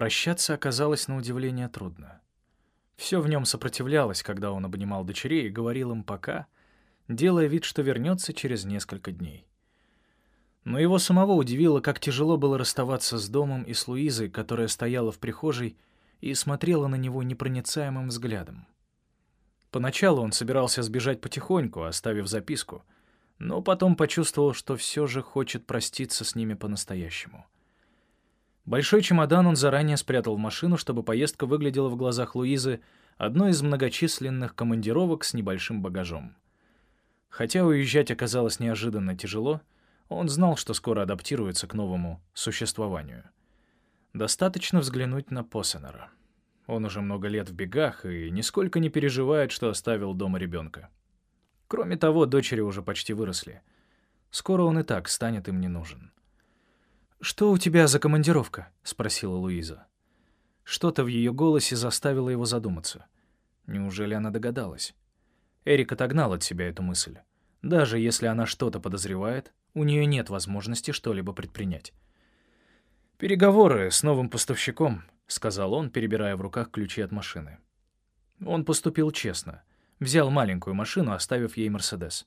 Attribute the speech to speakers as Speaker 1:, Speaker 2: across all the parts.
Speaker 1: Прощаться оказалось на удивление трудно. Все в нем сопротивлялось, когда он обнимал дочерей и говорил им «пока», делая вид, что вернется через несколько дней. Но его самого удивило, как тяжело было расставаться с домом и с Луизой, которая стояла в прихожей и смотрела на него непроницаемым взглядом. Поначалу он собирался сбежать потихоньку, оставив записку, но потом почувствовал, что все же хочет проститься с ними по-настоящему. Большой чемодан он заранее спрятал в машину, чтобы поездка выглядела в глазах Луизы одной из многочисленных командировок с небольшим багажом. Хотя уезжать оказалось неожиданно тяжело, он знал, что скоро адаптируется к новому существованию. Достаточно взглянуть на Посенера. Он уже много лет в бегах и нисколько не переживает, что оставил дома ребенка. Кроме того, дочери уже почти выросли. Скоро он и так станет им не нужен. «Что у тебя за командировка?» — спросила Луиза. Что-то в ее голосе заставило его задуматься. Неужели она догадалась? Эрик отогнал от себя эту мысль. Даже если она что-то подозревает, у нее нет возможности что-либо предпринять. «Переговоры с новым поставщиком», — сказал он, перебирая в руках ключи от машины. Он поступил честно. Взял маленькую машину, оставив ей «Мерседес».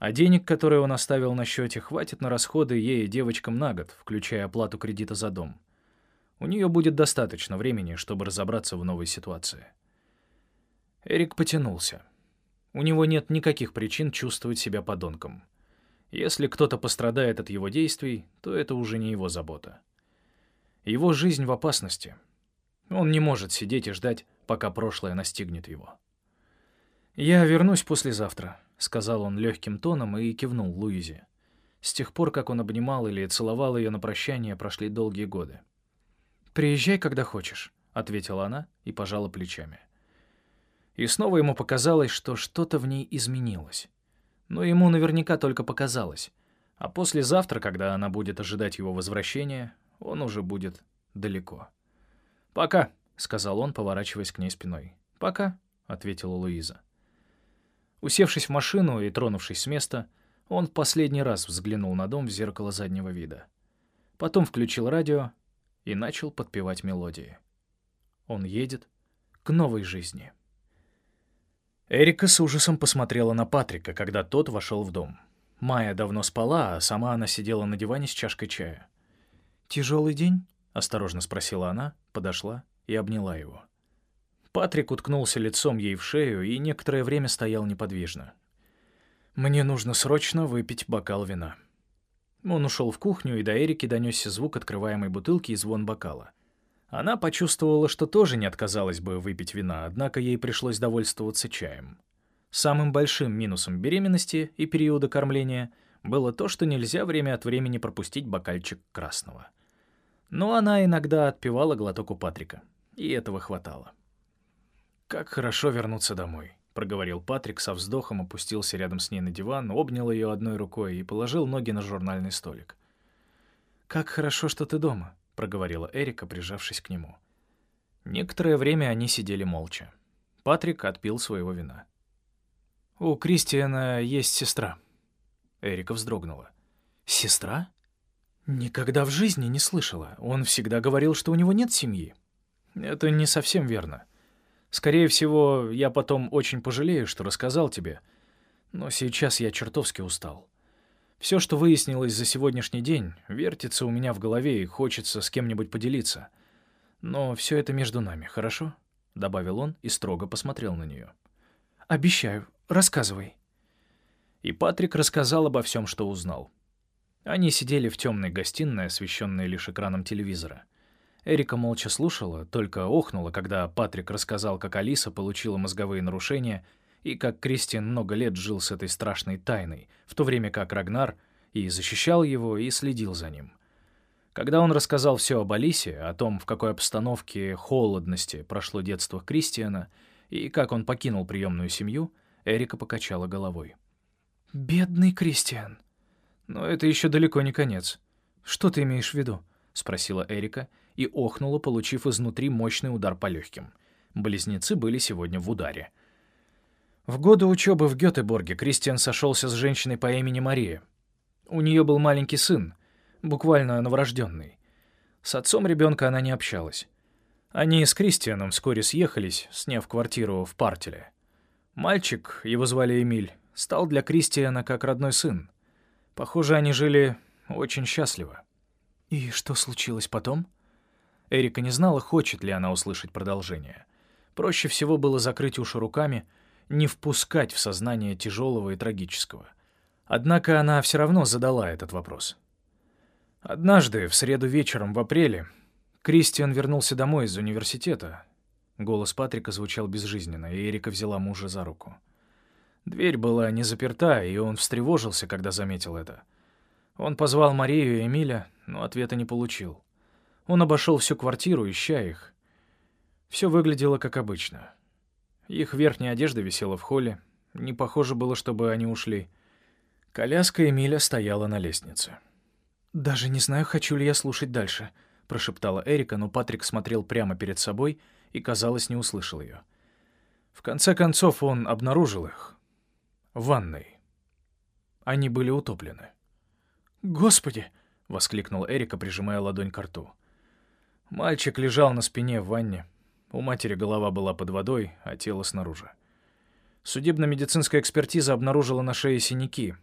Speaker 1: А денег, которые он оставил на счете, хватит на расходы ей и девочкам на год, включая оплату кредита за дом. У нее будет достаточно времени, чтобы разобраться в новой ситуации. Эрик потянулся. У него нет никаких причин чувствовать себя подонком. Если кто-то пострадает от его действий, то это уже не его забота. Его жизнь в опасности. Он не может сидеть и ждать, пока прошлое настигнет его. «Я вернусь послезавтра», — сказал он легким тоном и кивнул Луизе. С тех пор, как он обнимал или целовал ее на прощание, прошли долгие годы. «Приезжай, когда хочешь», — ответила она и пожала плечами. И снова ему показалось, что что-то в ней изменилось но ему наверняка только показалось. А послезавтра, когда она будет ожидать его возвращения, он уже будет далеко. «Пока», — сказал он, поворачиваясь к ней спиной. «Пока», — ответила Луиза. Усевшись в машину и тронувшись с места, он в последний раз взглянул на дом в зеркало заднего вида. Потом включил радио и начал подпевать мелодии. Он едет к новой жизни. Эрика с ужасом посмотрела на Патрика, когда тот вошел в дом. Майя давно спала, а сама она сидела на диване с чашкой чая. «Тяжелый день?» — осторожно спросила она, подошла и обняла его. Патрик уткнулся лицом ей в шею и некоторое время стоял неподвижно. «Мне нужно срочно выпить бокал вина». Он ушел в кухню, и до Эрики донесся звук открываемой бутылки и звон бокала. Она почувствовала, что тоже не отказалась бы выпить вина, однако ей пришлось довольствоваться чаем. Самым большим минусом беременности и периода кормления было то, что нельзя время от времени пропустить бокальчик красного. Но она иногда отпивала глоток у Патрика, и этого хватало. «Как хорошо вернуться домой», — проговорил Патрик со вздохом, опустился рядом с ней на диван, обнял ее одной рукой и положил ноги на журнальный столик. «Как хорошо, что ты дома», проговорила Эрика, прижавшись к нему. Некоторое время они сидели молча. Патрик отпил своего вина. «У Кристиана есть сестра». Эрика вздрогнула. «Сестра? Никогда в жизни не слышала. Он всегда говорил, что у него нет семьи». «Это не совсем верно. Скорее всего, я потом очень пожалею, что рассказал тебе. Но сейчас я чертовски устал. Все, что выяснилось за сегодняшний день, вертится у меня в голове и хочется с кем-нибудь поделиться. Но все это между нами, хорошо?» — добавил он и строго посмотрел на нее. «Обещаю, рассказывай». И Патрик рассказал обо всем, что узнал. Они сидели в темной гостиной, освещенной лишь экраном телевизора. Эрика молча слушала, только охнула, когда Патрик рассказал, как Алиса получила мозговые нарушения — и как Кристиан много лет жил с этой страшной тайной, в то время как Рагнар и защищал его, и следил за ним. Когда он рассказал все об Алисе, о том, в какой обстановке холодности прошло детство Кристиана, и как он покинул приемную семью, Эрика покачала головой. «Бедный Кристиан!» «Но это еще далеко не конец. Что ты имеешь в виду?» — спросила Эрика и охнула, получив изнутри мощный удар по легким. Близнецы были сегодня в ударе — в годы учебы в Гетеборге Кристиан сошелся с женщиной по имени Мария. У нее был маленький сын, буквально новорожденный. С отцом ребенка она не общалась. Они с Кристианом вскоре съехались, сняв квартиру в Партеле. Мальчик, его звали Эмиль, стал для Кристиана как родной сын. Похоже, они жили очень счастливо. И что случилось потом? Эрика не знала, хочет ли она услышать продолжение. Проще всего было закрыть уши руками, не впускать в сознание тяжелого и трагического. Однако она все равно задала этот вопрос. Однажды, в среду вечером в апреле, Кристиан вернулся домой из университета. Голос Патрика звучал безжизненно, и Эрика взяла мужа за руку. Дверь была не заперта, и он встревожился, когда заметил это. Он позвал Марию и Эмиля, но ответа не получил. Он обошел всю квартиру, ища их. Все выглядело как обычно. Их верхняя одежда висела в холле. Не похоже было, чтобы они ушли. Коляска Эмиля стояла на лестнице. «Даже не знаю, хочу ли я слушать дальше», — прошептала Эрика, но Патрик смотрел прямо перед собой и, казалось, не услышал ее. В конце концов он обнаружил их. В ванной. Они были утоплены. «Господи!» — воскликнул Эрика, прижимая ладонь к рту. Мальчик лежал на спине в ванне. У матери голова была под водой, а тело снаружи. Судебно-медицинская экспертиза обнаружила на шее синяки,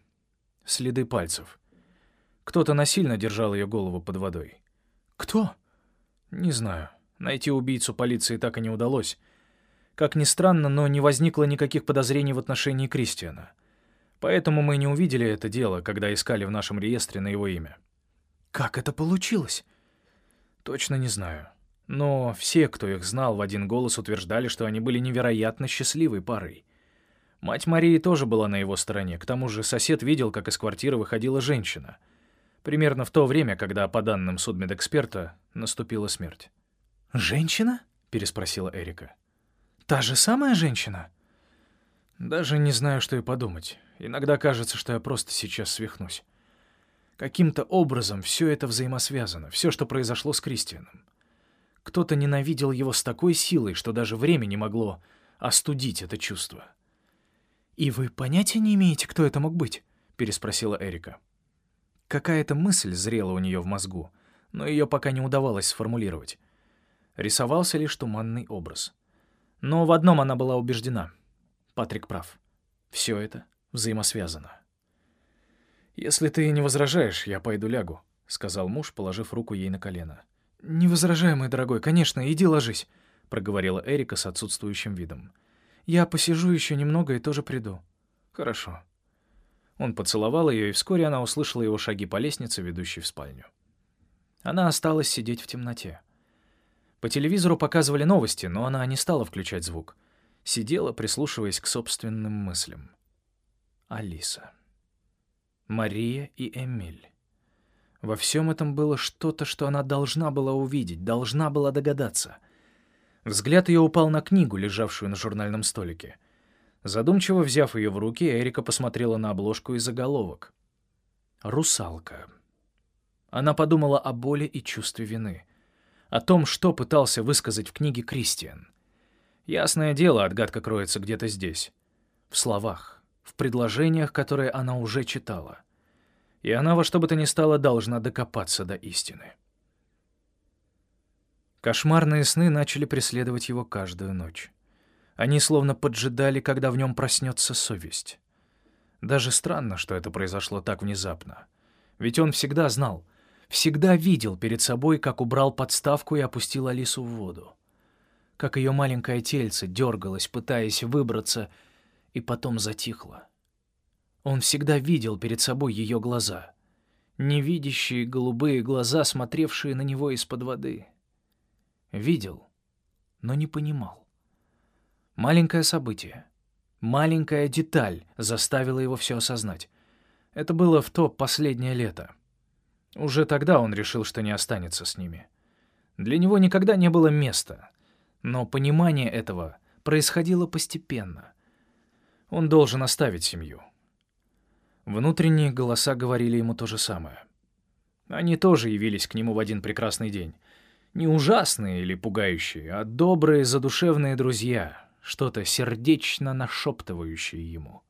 Speaker 1: следы пальцев. Кто-то насильно держал ее голову под водой. «Кто?» «Не знаю. Найти убийцу полиции так и не удалось. Как ни странно, но не возникло никаких подозрений в отношении Кристиана. Поэтому мы не увидели это дело, когда искали в нашем реестре на его имя». «Как это получилось?» Точно не знаю. Но все, кто их знал, в один голос утверждали, что они были невероятно счастливой парой. Мать Марии тоже была на его стороне. К тому же сосед видел, как из квартиры выходила женщина. Примерно в то время, когда, по данным судмедэксперта, наступила смерть. «Женщина?» — переспросила Эрика. «Та же самая женщина?» «Даже не знаю, что и подумать. Иногда кажется, что я просто сейчас свихнусь. Каким-то образом все это взаимосвязано, все, что произошло с Кристианом. Кто-то ненавидел его с такой силой, что даже время не могло остудить это чувство. «И вы понятия не имеете, кто это мог быть?» — переспросила Эрика. Какая-то мысль зрела у нее в мозгу, но ее пока не удавалось сформулировать. Рисовался лишь туманный образ. Но в одном она была убеждена. Патрик прав. Все это взаимосвязано. «Если ты не возражаешь, я пойду лягу», — сказал муж, положив руку ей на колено. «Не возражай, мой дорогой, конечно, иди ложись», — проговорила Эрика с отсутствующим видом. «Я посижу еще немного и тоже приду». «Хорошо». Он поцеловал ее, и вскоре она услышала его шаги по лестнице, ведущей в спальню. Она осталась сидеть в темноте. По телевизору показывали новости, но она не стала включать звук. Сидела, прислушиваясь к собственным мыслям. Алиса. Мария и Эмиль. Во всем этом было что-то, что она должна была увидеть, должна была догадаться. Взгляд ее упал на книгу, лежавшую на журнальном столике. Задумчиво взяв ее в руки, Эрика посмотрела на обложку и заголовок. «Русалка». Она подумала о боли и чувстве вины. О том, что пытался высказать в книге Кристиан. Ясное дело, отгадка кроется где-то здесь. В словах в предложениях, которые она уже читала. И она во что бы то ни стало должна докопаться до истины. Кошмарные сны начали преследовать его каждую ночь. Они словно поджидали, когда в нем проснется совесть. Даже странно, что это произошло так внезапно. Ведь он всегда знал, всегда видел перед собой, как убрал подставку и опустил Алису в воду. Как ее маленькое тельце дергалось, пытаясь выбраться — и потом затихла. Он всегда видел перед собой ее глаза. Невидящие голубые глаза, смотревшие на него из-под воды. Видел, но не понимал. Маленькое событие, маленькая деталь заставила его все осознать. Это было в то последнее лето. Уже тогда он решил, что не останется с ними. Для него никогда не было места, но понимание этого происходило постепенно — он должен оставить семью. Внутренние голоса говорили ему то же самое. Они тоже явились к нему в один прекрасный день. Не ужасные или пугающие, а добрые, задушевные друзья, что-то сердечно нашептывающее ему.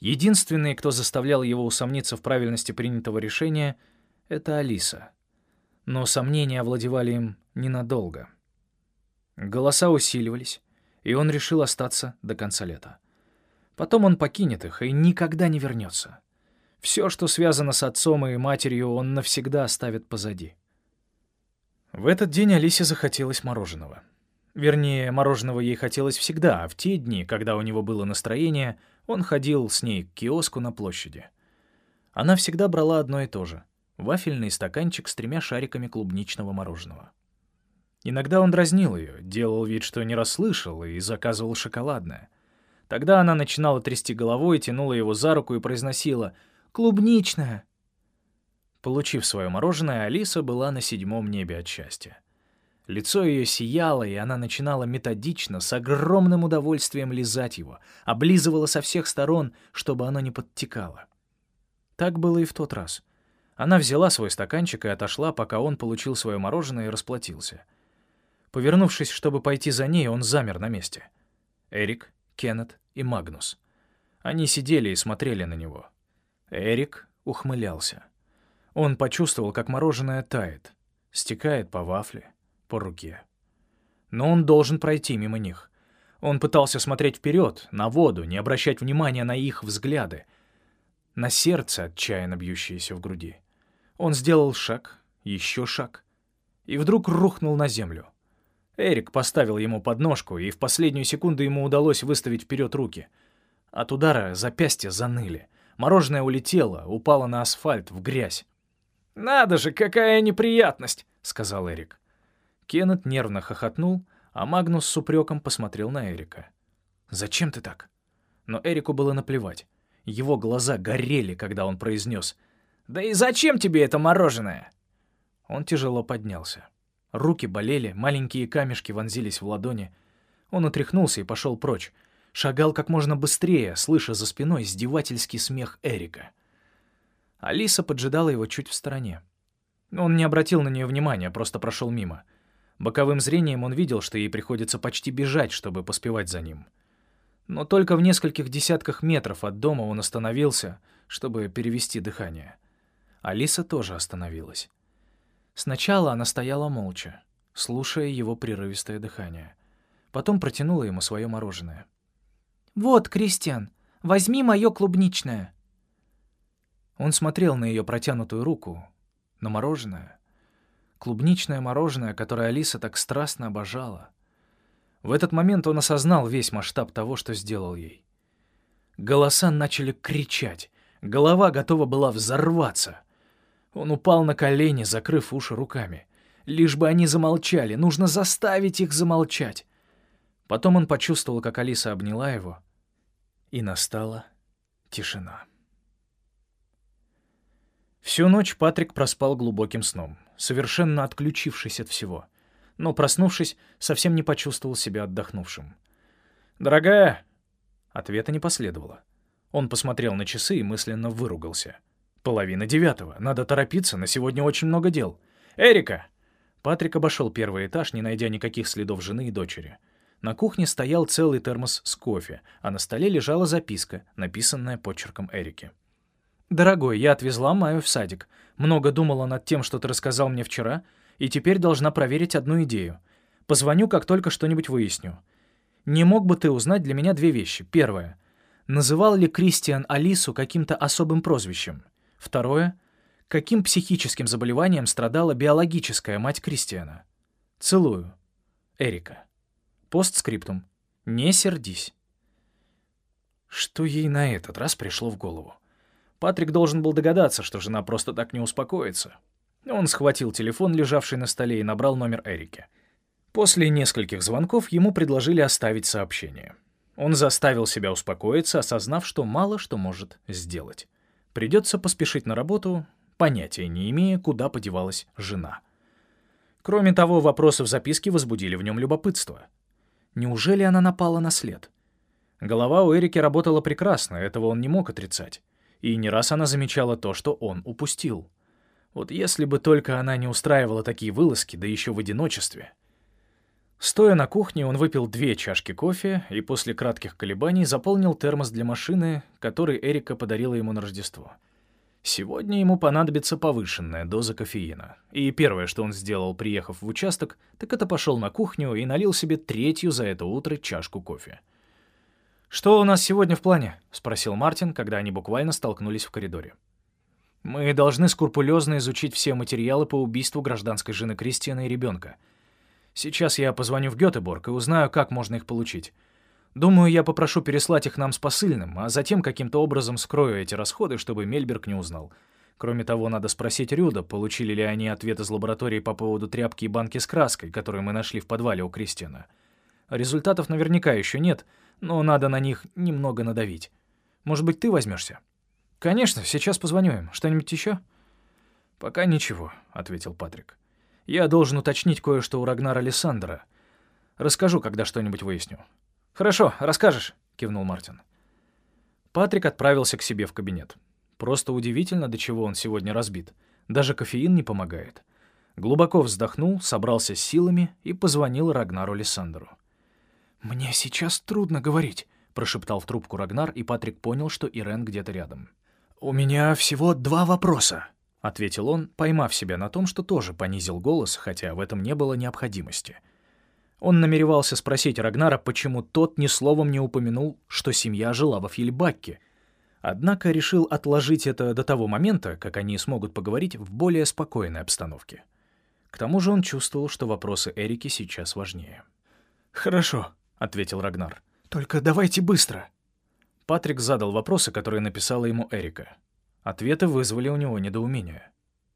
Speaker 1: Единственный, кто заставлял его усомниться в правильности принятого решения, — это Алиса. но сомнения овладевали им ненадолго. Голоса усиливались, и он решил остаться до конца лета. Потом он покинет их и никогда не вернется. Все, что связано с отцом и матерью, он навсегда оставит позади. В этот день Алисе захотелось мороженого. Вернее, мороженого ей хотелось всегда, а в те дни, когда у него было настроение, он ходил с ней к киоску на площади. Она всегда брала одно и то же — вафельный стаканчик с тремя шариками клубничного мороженого. Иногда он дразнил ее, делал вид, что не расслышал, и заказывал шоколадное. Тогда она начинала трясти головой, тянула его за руку и произносила «Клубничное!». Получив свое мороженое, Алиса была на седьмом небе от счастья. Лицо ее сияло, и она начинала методично, с огромным удовольствием лизать его, облизывала со всех сторон, чтобы оно не подтекало. Так было и в тот раз. Она взяла свой стаканчик и отошла, пока он получил свое мороженое и расплатился. Повернувшись, чтобы пойти за ней, он замер на месте. Эрик, Кеннет и Магнус. Они сидели и смотрели на него. Эрик ухмылялся. Он почувствовал, как мороженое тает, стекает по вафле, по руке. Но он должен пройти мимо них. Он пытался смотреть вперед, на воду, не обращать внимания на их взгляды, на сердце, отчаянно бьющееся в груди. Он сделал шаг, еще шаг, и вдруг рухнул на землю. Эрик поставил ему подножку, и в последнюю секунду ему удалось выставить вперед руки. От удара запястья заныли. Мороженое улетело, упало на асфальт, в грязь. «Надо же, какая неприятность!» — сказал Эрик. Кеннет нервно хохотнул, а Магнус с упреком посмотрел на Эрика. «Зачем ты так?» Но Эрику было наплевать. Его глаза горели, когда он произнес «Да и зачем тебе это мороженое?» Он тяжело поднялся. Руки болели, маленькие камешки вонзились в ладони. Он отряхнулся и пошел прочь. Шагал как можно быстрее, слыша за спиной издевательский смех Эрика. Алиса поджидала его чуть в стороне. Он не обратил на нее внимания, просто прошел мимо. Боковым зрением он видел, что ей приходится почти бежать, чтобы поспевать за ним. Но только в нескольких десятках метров от дома он остановился, чтобы перевести дыхание. Алиса тоже остановилась. Сначала она стояла молча, слушая его прерывистое дыхание. Потом протянула ему свое мороженое. «Вот, Кристиан, возьми мое клубничное». Он смотрел на ее протянутую руку, на мороженое. Клубничное мороженое, которое Алиса так страстно обожала. В этот момент он осознал весь масштаб того, что сделал ей. Голоса начали кричать, голова готова была взорваться — он упал на колени, закрыв уши руками. Лишь бы они замолчали, нужно заставить их замолчать. Потом он почувствовал, как Алиса обняла его, и настала тишина. Всю ночь Патрик проспал глубоким сном, совершенно отключившись от всего. Но, проснувшись, совсем не почувствовал себя отдохнувшим. «Дорогая!» Ответа не последовало. Он посмотрел на часы и мысленно выругался — Половина девятого. Надо торопиться, на сегодня очень много дел. Эрика!» Патрик обошел первый этаж, не найдя никаких следов жены и дочери. На кухне стоял целый термос с кофе, а на столе лежала записка, написанная почерком Эрики. «Дорогой, я отвезла Майю в садик. Много думала над тем, что ты рассказал мне вчера, и теперь должна проверить одну идею. Позвоню, как только что-нибудь выясню. Не мог бы ты узнать для меня две вещи. Первое. Называл ли Кристиан Алису каким-то особым прозвищем? Второе. Каким психическим заболеванием страдала биологическая мать Кристиана? Целую. Эрика. Постскриптум. Не сердись. Что ей на этот раз пришло в голову? Патрик должен был догадаться, что жена просто так не успокоится. Он схватил телефон, лежавший на столе, и набрал номер Эрики. После нескольких звонков ему предложили оставить сообщение. Он заставил себя успокоиться, осознав, что мало что может сделать. Придется поспешить на работу, понятия не имея, куда подевалась жена. Кроме того, вопросы в записке возбудили в нем любопытство. Неужели она напала на след? Голова у Эрики работала прекрасно, этого он не мог отрицать. И не раз она замечала то, что он упустил. Вот если бы только она не устраивала такие вылазки, да еще в одиночестве. Стоя на кухне, он выпил две чашки кофе и после кратких колебаний заполнил термос для машины, который Эрика подарила ему на Рождество. Сегодня ему понадобится повышенная доза кофеина. И первое, что он сделал, приехав в участок, так это пошел на кухню и налил себе третью за это утро чашку кофе. «Что у нас сегодня в плане?» — спросил Мартин, когда они буквально столкнулись в коридоре. «Мы должны скрупулезно изучить все материалы по убийству гражданской жены Кристиана и ребенка. Сейчас я позвоню в Гетеборг и узнаю, как можно их получить. Думаю, я попрошу переслать их нам с посыльным, а затем каким-то образом скрою эти расходы, чтобы Мельберг не узнал. Кроме того, надо спросить Рюда, получили ли они ответ из лаборатории по поводу тряпки и банки с краской, которые мы нашли в подвале у Кристиана. Результатов наверняка еще нет, но надо на них немного надавить. Может быть, ты возьмешься? Конечно, сейчас позвоню им. Что-нибудь еще? Пока ничего, ответил Патрик. Я должен уточнить кое-что у Рагнара Александра. Расскажу, когда что-нибудь выясню. «Хорошо, расскажешь», — кивнул Мартин. Патрик отправился к себе в кабинет. Просто удивительно, до чего он сегодня разбит. Даже кофеин не помогает. Глубоко вздохнул, собрался с силами и позвонил Рагнару Лиссандеру. «Мне сейчас трудно говорить», — прошептал в трубку Рагнар, и Патрик понял, что Ирен где-то рядом. «У меня всего два вопроса», — ответил он, поймав себя на том, что тоже понизил голос, хотя в этом не было необходимости — он намеревался спросить Рагнара, почему тот ни словом не упомянул, что семья жила во Фьельбакке. Однако решил отложить это до того момента, как они смогут поговорить в более спокойной обстановке. К тому же он чувствовал, что вопросы Эрики сейчас важнее. «Хорошо», — ответил Рагнар. «Только давайте быстро». Патрик задал вопросы, которые написала ему Эрика. Ответы вызвали у него недоумение.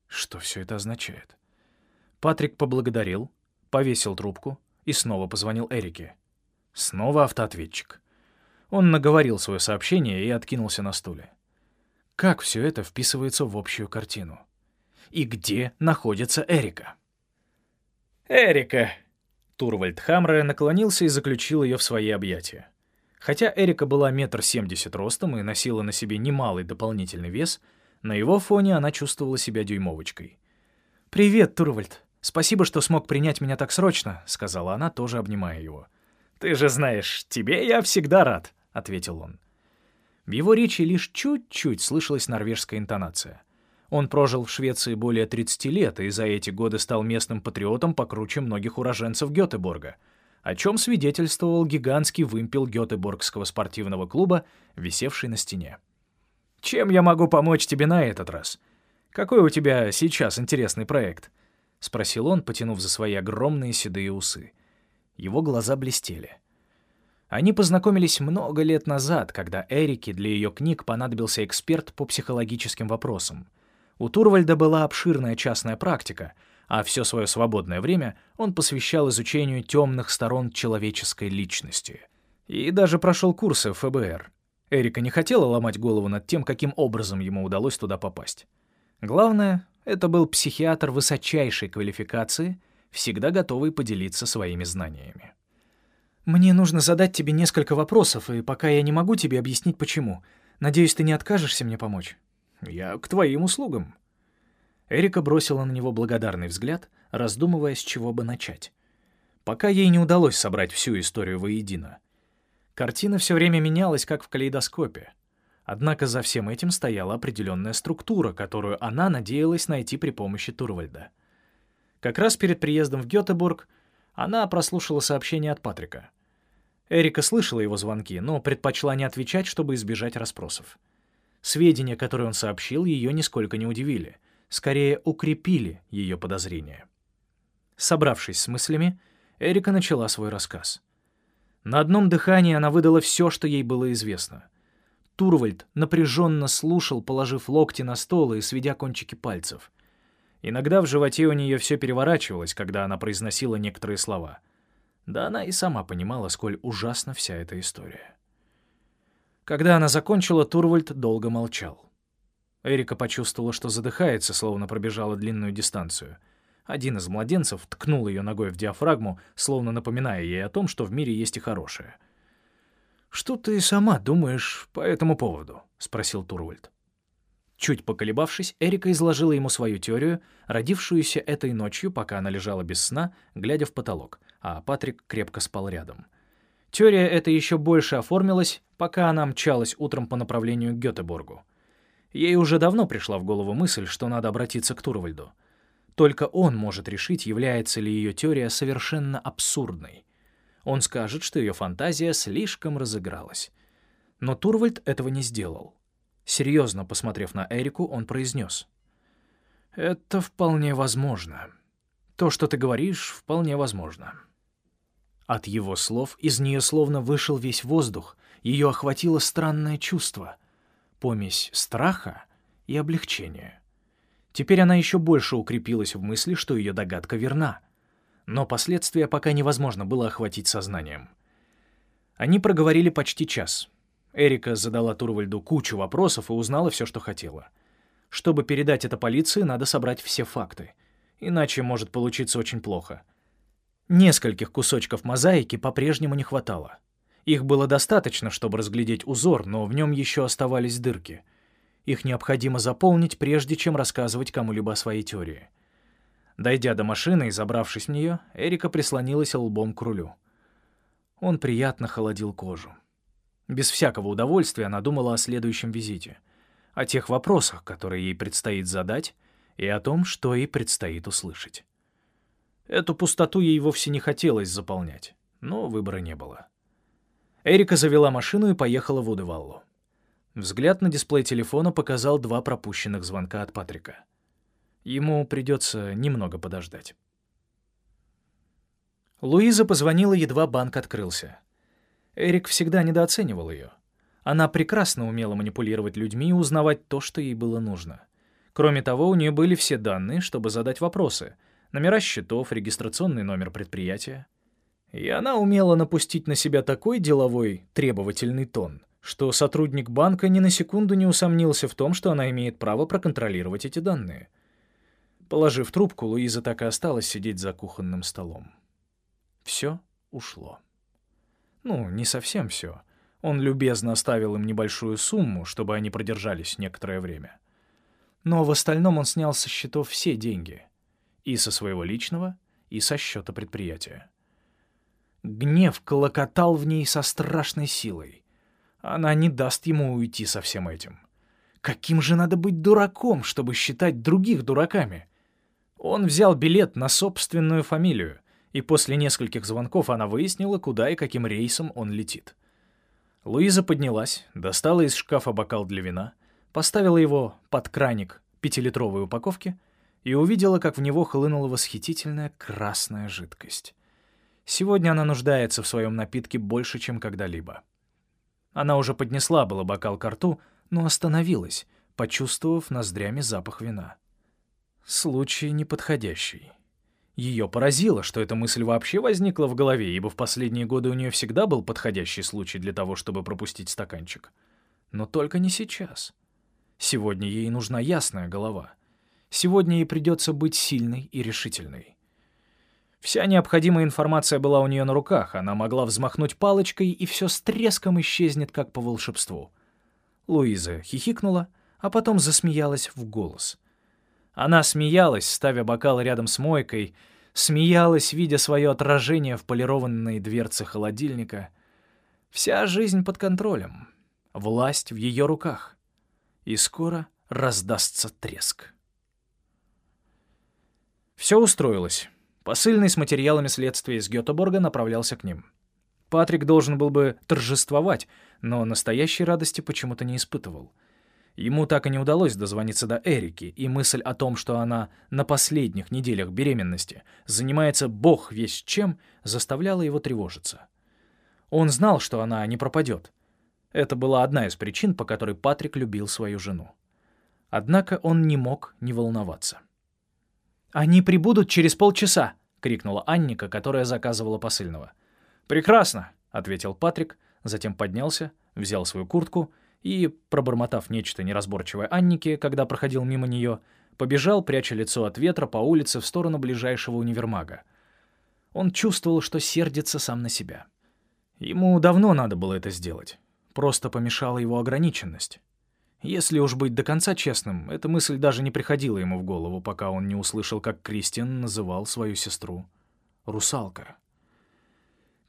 Speaker 1: Что все это означает? Патрик поблагодарил, повесил трубку, и снова позвонил Эрике. Снова автоответчик. Он наговорил свое сообщение и откинулся на стуле. Как все это вписывается в общую картину? И где находится Эрика? «Эрика!» Турвальд Хамре наклонился и заключил ее в свои объятия. Хотя Эрика была метр семьдесят ростом и носила на себе немалый дополнительный вес, на его фоне она чувствовала себя дюймовочкой. «Привет, Турвальд!» «Спасибо, что смог принять меня так срочно», — сказала она, тоже обнимая его. «Ты же знаешь, тебе я всегда рад», — ответил он. В его речи лишь чуть-чуть слышалась норвежская интонация. Он прожил в Швеции более 30 лет и за эти годы стал местным патриотом покруче многих уроженцев Гетеборга, о чем свидетельствовал гигантский вымпел Гетеборгского спортивного клуба, висевший на стене. «Чем я могу помочь тебе на этот раз? Какой у тебя сейчас интересный проект?» — спросил он, потянув за свои огромные седые усы. Его глаза блестели. Они познакомились много лет назад, когда Эрике для ее книг понадобился эксперт по психологическим вопросам. У Турвальда была обширная частная практика, а все свое свободное время он посвящал изучению темных сторон человеческой личности. И даже прошел курсы в ФБР. Эрика не хотела ломать голову над тем, каким образом ему удалось туда попасть. Главное, это был психиатр высочайшей квалификации, всегда готовый поделиться своими знаниями. «Мне нужно задать тебе несколько вопросов, и пока я не могу тебе объяснить, почему. Надеюсь, ты не откажешься мне помочь?» «Я к твоим услугам». Эрика бросила на него благодарный взгляд, раздумывая, с чего бы начать. Пока ей не удалось собрать всю историю воедино. Картина все время менялась, как в калейдоскопе. Однако за всем этим стояла определенная структура, которую она надеялась найти при помощи Турвальда. Как раз перед приездом в Гетеборг она прослушала сообщение от Патрика. Эрика слышала его звонки, но предпочла не отвечать, чтобы избежать расспросов. Сведения, которые он сообщил, ее нисколько не удивили, скорее укрепили ее подозрения. Собравшись с мыслями, Эрика начала свой рассказ. На одном дыхании она выдала все, что ей было известно — Турвальд напряженно слушал, положив локти на стол и сведя кончики пальцев. Иногда в животе у нее все переворачивалось, когда она произносила некоторые слова. Да она и сама понимала, сколь ужасна вся эта история. Когда она закончила, Турвальд долго молчал. Эрика почувствовала, что задыхается, словно пробежала длинную дистанцию. Один из младенцев ткнул ее ногой в диафрагму, словно напоминая ей о том, что в мире есть и хорошее — «Что ты сама думаешь по этому поводу?» — спросил Турвальд. Чуть поколебавшись, Эрика изложила ему свою теорию, родившуюся этой ночью, пока она лежала без сна, глядя в потолок, а Патрик крепко спал рядом. Теория эта еще больше оформилась, пока она мчалась утром по направлению к Гетеборгу. Ей уже давно пришла в голову мысль, что надо обратиться к Турвальду. Только он может решить, является ли ее теория совершенно абсурдной. Он скажет, что ее фантазия слишком разыгралась. Но Турвальд этого не сделал. Серьезно посмотрев на Эрику, он произнес. «Это вполне возможно. То, что ты говоришь, вполне возможно». От его слов из нее словно вышел весь воздух, ее охватило странное чувство, помесь страха и облегчения. Теперь она еще больше укрепилась в мысли, что ее догадка верна. Но последствия пока невозможно было охватить сознанием. Они проговорили почти час. Эрика задала Турвальду кучу вопросов и узнала все, что хотела. Чтобы передать это полиции, надо собрать все факты. Иначе может получиться очень плохо. Нескольких кусочков мозаики по-прежнему не хватало. Их было достаточно, чтобы разглядеть узор, но в нем еще оставались дырки. Их необходимо заполнить, прежде чем рассказывать кому-либо о своей теории. Дойдя до машины и забравшись в нее, Эрика прислонилась лбом к рулю. Он приятно холодил кожу. Без всякого удовольствия она думала о следующем визите, о тех вопросах, которые ей предстоит задать, и о том, что ей предстоит услышать. Эту пустоту ей вовсе не хотелось заполнять, но выбора не было. Эрика завела машину и поехала в Удываллу. Взгляд на дисплей телефона показал два пропущенных звонка от Патрика. Ему придется немного подождать. Луиза позвонила, едва банк открылся. Эрик всегда недооценивал ее. Она прекрасно умела манипулировать людьми и узнавать то, что ей было нужно. Кроме того, у нее были все данные, чтобы задать вопросы. Номера счетов, регистрационный номер предприятия. И она умела напустить на себя такой деловой, требовательный тон, что сотрудник банка ни на секунду не усомнился в том, что она имеет право проконтролировать эти данные. Положив трубку, Луиза так и осталась сидеть за кухонным столом. Все ушло. Ну, не совсем все. Он любезно оставил им небольшую сумму, чтобы они продержались некоторое время. Но в остальном он снял со счетов все деньги. И со своего личного, и со счета предприятия. Гнев колокотал в ней со страшной силой. Она не даст ему уйти со всем этим. Каким же надо быть дураком, чтобы считать других дураками? Он взял билет на собственную фамилию, и после нескольких звонков она выяснила, куда и каким рейсом он летит. Луиза поднялась, достала из шкафа бокал для вина, поставила его под краник пятилитровой упаковки и увидела, как в него хлынула восхитительная красная жидкость. Сегодня она нуждается в своем напитке больше, чем когда-либо. Она уже поднесла было бокал к рту, но остановилась, почувствовав ноздрями запах вина. Случай неподходящий. Ее поразило, что эта мысль вообще возникла в голове, ибо в последние годы у нее всегда был подходящий случай для того, чтобы пропустить стаканчик. Но только не сейчас. Сегодня ей нужна ясная голова. Сегодня ей придется быть сильной и решительной. Вся необходимая информация была у нее на руках, она могла взмахнуть палочкой, и все с треском исчезнет, как по волшебству. Луиза хихикнула, а потом засмеялась в голос. Она смеялась, ставя бокал рядом с мойкой, смеялась, видя свое отражение в полированной дверце холодильника. Вся жизнь под контролем, власть в ее руках. И скоро раздастся треск. Все устроилось. Посыльный с материалами следствия из Гётеборга направлялся к ним. Патрик должен был бы торжествовать, но настоящей радости почему-то не испытывал. Ему так и не удалось дозвониться до Эрики, и мысль о том, что она на последних неделях беременности занимается бог весь чем, заставляла его тревожиться. Он знал, что она не пропадет. Это была одна из причин, по которой Патрик любил свою жену. Однако он не мог не волноваться. «Они прибудут через полчаса!» — крикнула Анника, которая заказывала посыльного. «Прекрасно!» — ответил Патрик, затем поднялся, взял свою куртку и, пробормотав нечто неразборчивое Аннике, когда проходил мимо нее, побежал, пряча лицо от ветра по улице в сторону ближайшего универмага. Он чувствовал, что сердится сам на себя. Ему давно надо было это сделать. Просто помешала его ограниченность. Если уж быть до конца честным, эта мысль даже не приходила ему в голову, пока он не услышал, как Кристиан называл свою сестру «русалка».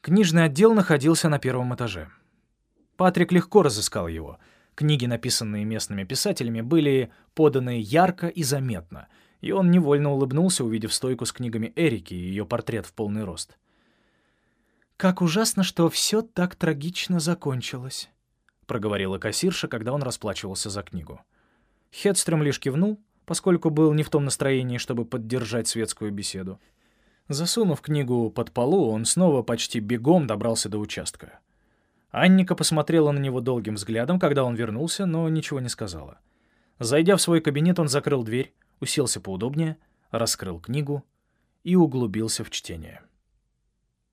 Speaker 1: Книжный отдел находился на первом этаже. Патрик легко разыскал его. Книги, написанные местными писателями, были поданы ярко и заметно, и он невольно улыбнулся, увидев стойку с книгами Эрики и ее портрет в полный рост. «Как ужасно, что все так трагично закончилось», — проговорила кассирша, когда он расплачивался за книгу. Хедстрем лишь кивнул, поскольку был не в том настроении, чтобы поддержать светскую беседу. Засунув книгу под полу, он снова почти бегом добрался до участка. Анника посмотрела на него долгим взглядом, когда он вернулся, но ничего не сказала. Зайдя в свой кабинет, он закрыл дверь, уселся поудобнее, раскрыл книгу и углубился в чтение.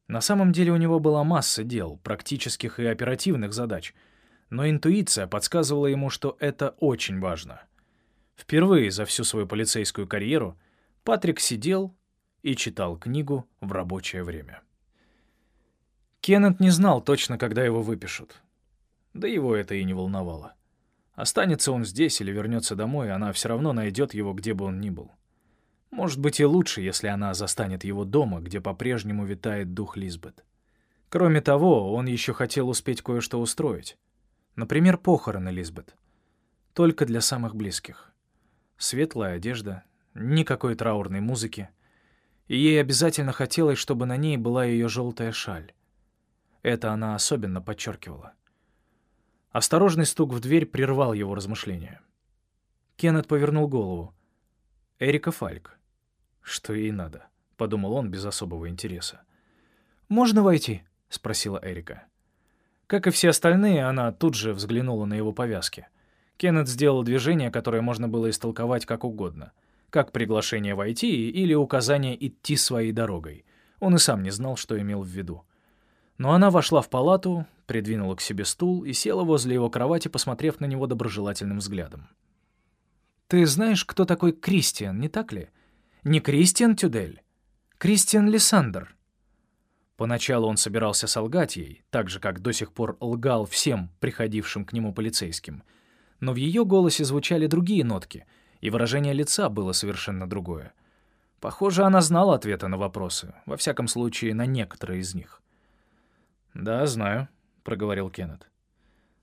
Speaker 1: На самом деле у него была масса дел, практических и оперативных задач, но интуиция подсказывала ему, что это очень важно. Впервые за всю свою полицейскую карьеру Патрик сидел и читал книгу в рабочее время. Кеннет не знал точно, когда его выпишут. Да его это и не волновало. Останется он здесь или вернется домой, она все равно найдет его, где бы он ни был. Может быть и лучше, если она застанет его дома, где по-прежнему витает дух Лизбет. Кроме того, он еще хотел успеть кое-что устроить. Например, похороны Лизбет. Только для самых близких. Светлая одежда, никакой траурной музыки. И ей обязательно хотелось, чтобы на ней была ее желтая шаль. Это она особенно подчеркивала. Осторожный стук в дверь прервал его размышления. Кеннет повернул голову. Эрика Фальк. «Что ей надо?» — подумал он без особого интереса. «Можно войти?» — спросила Эрика. Как и все остальные, она тут же взглянула на его повязки. Кеннет сделал движение, которое можно было истолковать как угодно. Как приглашение войти или указание идти своей дорогой. Он и сам не знал, что имел в виду. Но она вошла в палату, придвинула к себе стул и села возле его кровати, посмотрев на него доброжелательным взглядом. «Ты знаешь, кто такой Кристиан, не так ли?» Не Кристиан Тюдель. Кристиан Лиссандр. Поначалу он собирался солгать ей, так же, как до сих пор лгал всем приходившим к нему полицейским. Но в ее голосе звучали другие нотки, и выражение лица было совершенно другое. Похоже, она знала ответы на вопросы, во всяком случае, на некоторые из них. «Да, знаю», — проговорил Кеннет.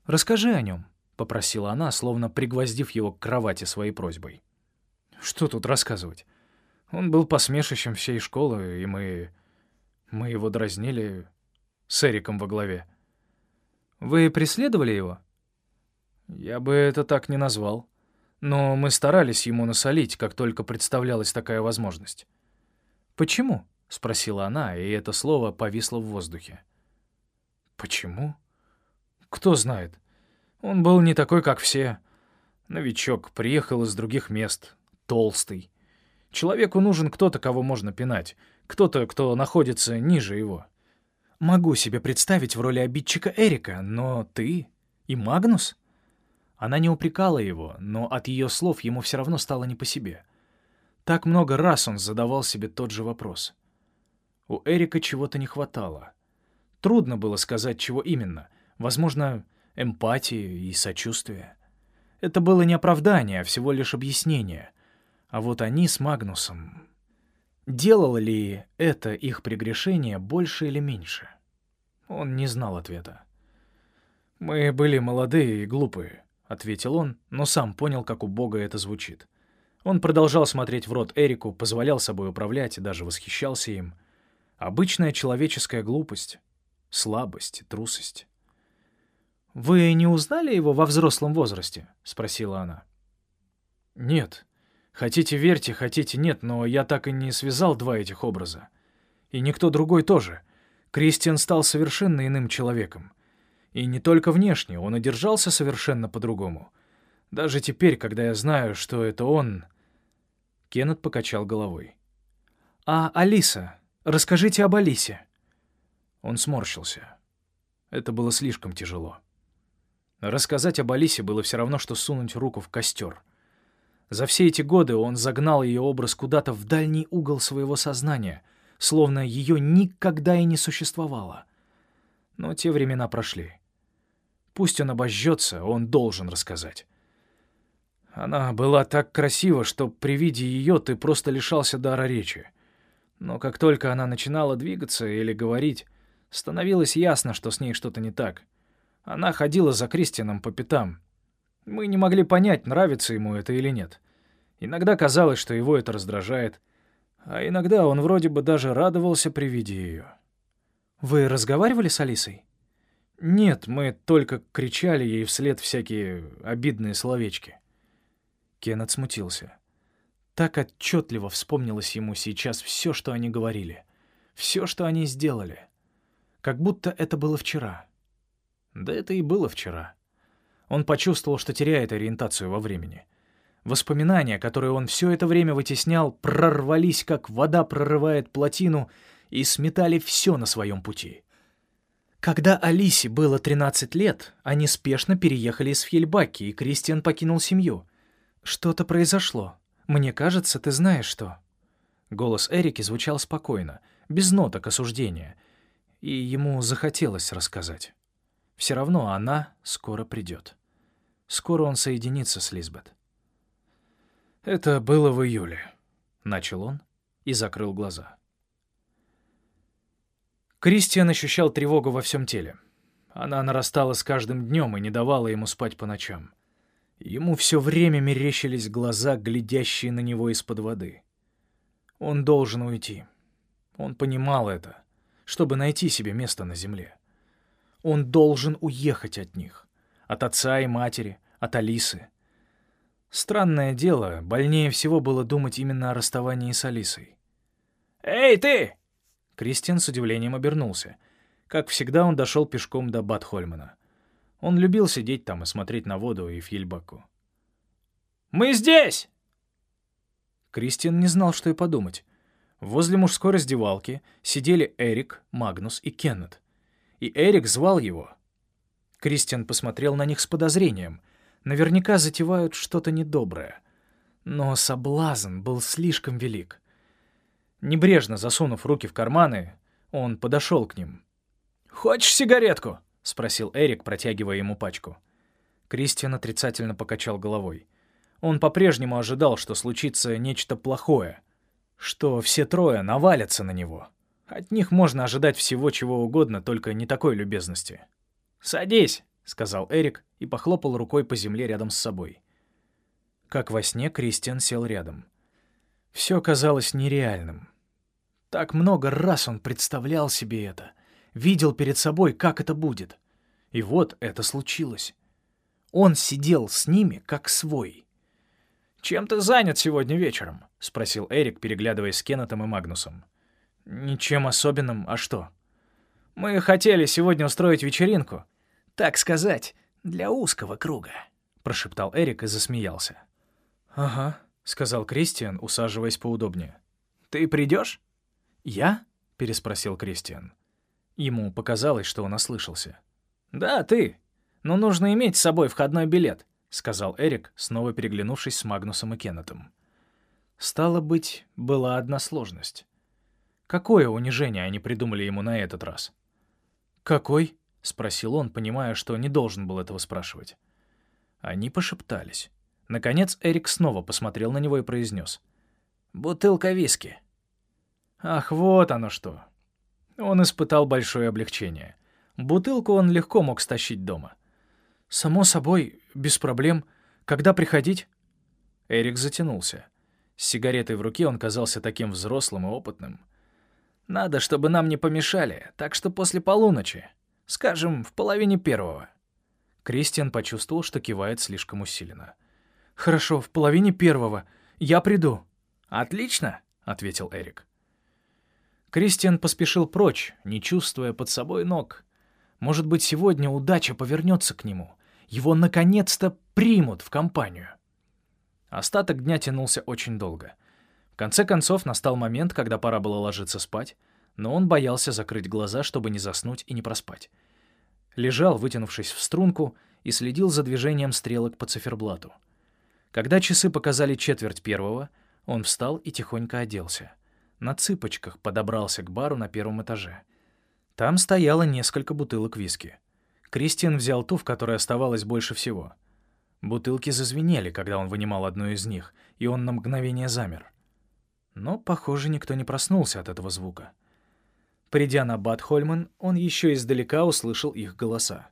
Speaker 1: «Расскажи о нем», — попросила она, словно пригвоздив его к кровати своей просьбой. «Что тут рассказывать? Он был посмешищем всей школы, и мы... мы его дразнили с Эриком во главе. Вы преследовали его? Я бы это так не назвал. Но мы старались ему насолить, как только представлялась такая возможность. «Почему?» — спросила она, и это слово повисло в воздухе. «Почему?» «Кто знает. Он был не такой, как все. Новичок, приехал из других мест, толстый. Человеку нужен кто-то, кого можно пинать, кто-то, кто находится ниже его. Могу себе представить в роли обидчика Эрика, но ты и Магнус? Она не упрекала его, но от ее слов ему все равно стало не по себе. Так много раз он задавал себе тот же вопрос. У Эрика чего-то не хватало. Трудно было сказать, чего именно. Возможно, эмпатии и сочувствия. Это было не оправдание, а всего лишь объяснение — а вот они с Магнусом... Делало ли это их прегрешение больше или меньше? Он не знал ответа. «Мы были молодые и глупые», — ответил он, но сам понял, как убого это звучит. Он продолжал смотреть в рот Эрику, позволял собой управлять и даже восхищался им. Обычная человеческая глупость, слабость, трусость. «Вы не узнали его во взрослом возрасте?» — спросила она. «Нет», Хотите верьте, хотите нет, но я так и не связал два этих образа. И никто другой тоже. Кристиан стал совершенно иным человеком. И не только внешне, он и держался совершенно по-другому. Даже теперь, когда я знаю, что это он... Кеннет покачал головой. «А Алиса? Расскажите об Алисе». Он сморщился. Это было слишком тяжело. Рассказать об Алисе было все равно, что сунуть руку в костер — за все эти годы он загнал ее образ куда-то в дальний угол своего сознания, словно ее никогда и не существовало. Но те времена прошли. Пусть он обожжется, он должен рассказать. Она была так красива, что при виде ее ты просто лишался дара речи. Но как только она начинала двигаться или говорить, становилось ясно, что с ней что-то не так. Она ходила за Кристианом по пятам, Мы не могли понять, нравится ему это или нет. Иногда казалось, что его это раздражает, а иногда он вроде бы даже радовался при виде ее.
Speaker 2: «Вы разговаривали с Алисой?»
Speaker 1: «Нет, мы только кричали ей вслед всякие обидные словечки».
Speaker 2: Кеннет смутился. Так отчетливо вспомнилось ему сейчас все, что они говорили, все, что они сделали. Как будто это было вчера.
Speaker 1: Да это и было вчера. Он почувствовал, что теряет ориентацию во времени. Воспоминания, которые он все это время вытеснял, прорвались, как вода прорывает плотину, и сметали все на своем пути.
Speaker 2: Когда Алисе было 13 лет, они спешно переехали из Фьельбаки, и Кристиан покинул семью. Что-то произошло. Мне кажется, ты знаешь что. Голос Эрики звучал спокойно, без ноток осуждения, и ему захотелось рассказать. Все равно она скоро придет. Скоро он соединится с Лизбет.
Speaker 1: «Это было в июле», — начал он и закрыл глаза. Кристиан ощущал тревогу во всем теле. Она нарастала с каждым днем и не давала ему спать по ночам. Ему все время мерещились глаза, глядящие на него из-под воды. Он должен уйти. Он понимал это, чтобы найти себе место на земле. Он должен уехать от них. От отца и матери, от Алисы. Странное дело, больнее всего было думать именно о расставании с Алисой. «Эй, ты!» Кристиан с удивлением обернулся. Как всегда, он дошел пешком до Батхольмана. Он любил сидеть там и смотреть на воду и Фьельбаку. «Мы здесь!» Кристиан не знал, что и подумать. Возле мужской раздевалки сидели Эрик, Магнус и Кеннет. И Эрик звал его. Кристиан посмотрел на них с подозрением. Наверняка затевают что-то недоброе. Но соблазн был слишком велик. Небрежно засунув руки в карманы, он подошел к ним. «Хочешь сигаретку?» — спросил Эрик, протягивая ему пачку. Кристиан отрицательно покачал головой. Он по-прежнему ожидал, что случится нечто плохое — что все трое навалятся на него. От них можно ожидать всего чего угодно, только не такой любезности. «Садись», — сказал Эрик и похлопал рукой по земле рядом с собой. Как во сне Кристиан сел рядом. Все казалось нереальным. Так много раз он представлял себе это, видел перед собой, как это будет. И вот это случилось. Он сидел с ними, как свой. «Чем ты занят сегодня вечером?» — спросил Эрик, переглядываясь с Кеннетом и Магнусом. «Ничем особенным, а что?» «Мы хотели сегодня устроить вечеринку, так сказать, для узкого круга», — прошептал Эрик и засмеялся.
Speaker 2: «Ага», — сказал Кристиан, усаживаясь поудобнее.
Speaker 1: «Ты придешь?»
Speaker 2: «Я?» — переспросил Кристиан. Ему показалось, что он ослышался.
Speaker 1: «Да, ты. Но нужно иметь с собой входной билет. — сказал Эрик, снова переглянувшись с Магнусом и Кеннетом. Стало быть, была одна сложность. Какое унижение они придумали ему на этот раз?
Speaker 2: «Какой?»
Speaker 1: — спросил он, понимая, что не должен был этого спрашивать. Они пошептались. Наконец Эрик снова посмотрел на него и произнес. «Бутылка виски». Ах, вот оно что. Он испытал большое облегчение. Бутылку он легко мог стащить дома.
Speaker 2: «Само собой, без проблем. Когда приходить?»
Speaker 1: Эрик затянулся. С сигаретой в руке он казался таким взрослым и опытным. «Надо, чтобы нам не помешали, так что после полуночи. Скажем, в половине первого». Кристиан почувствовал, что кивает слишком усиленно.
Speaker 2: «Хорошо, в половине первого. Я приду».
Speaker 1: «Отлично», — ответил Эрик. Кристиан поспешил прочь, не чувствуя под собой ног. Может быть, сегодня удача повернется к нему, его наконец-то примут в компанию. Остаток дня тянулся очень долго. В конце концов настал момент, когда пора было ложиться спать, но он боялся закрыть глаза, чтобы не заснуть и не проспать. Лежал, вытянувшись в струнку, и следил за движением стрелок по циферблату. Когда часы показали четверть первого, он встал и тихонько оделся. На цыпочках подобрался к бару на первом этаже. Там стояло несколько бутылок виски. Кристиан взял ту, в которой оставалось больше всего. Бутылки зазвенели, когда он вынимал одну из них, и он на мгновение замер. Но, похоже, никто не проснулся от этого звука. Придя на Батхольман, он еще издалека услышал их голоса.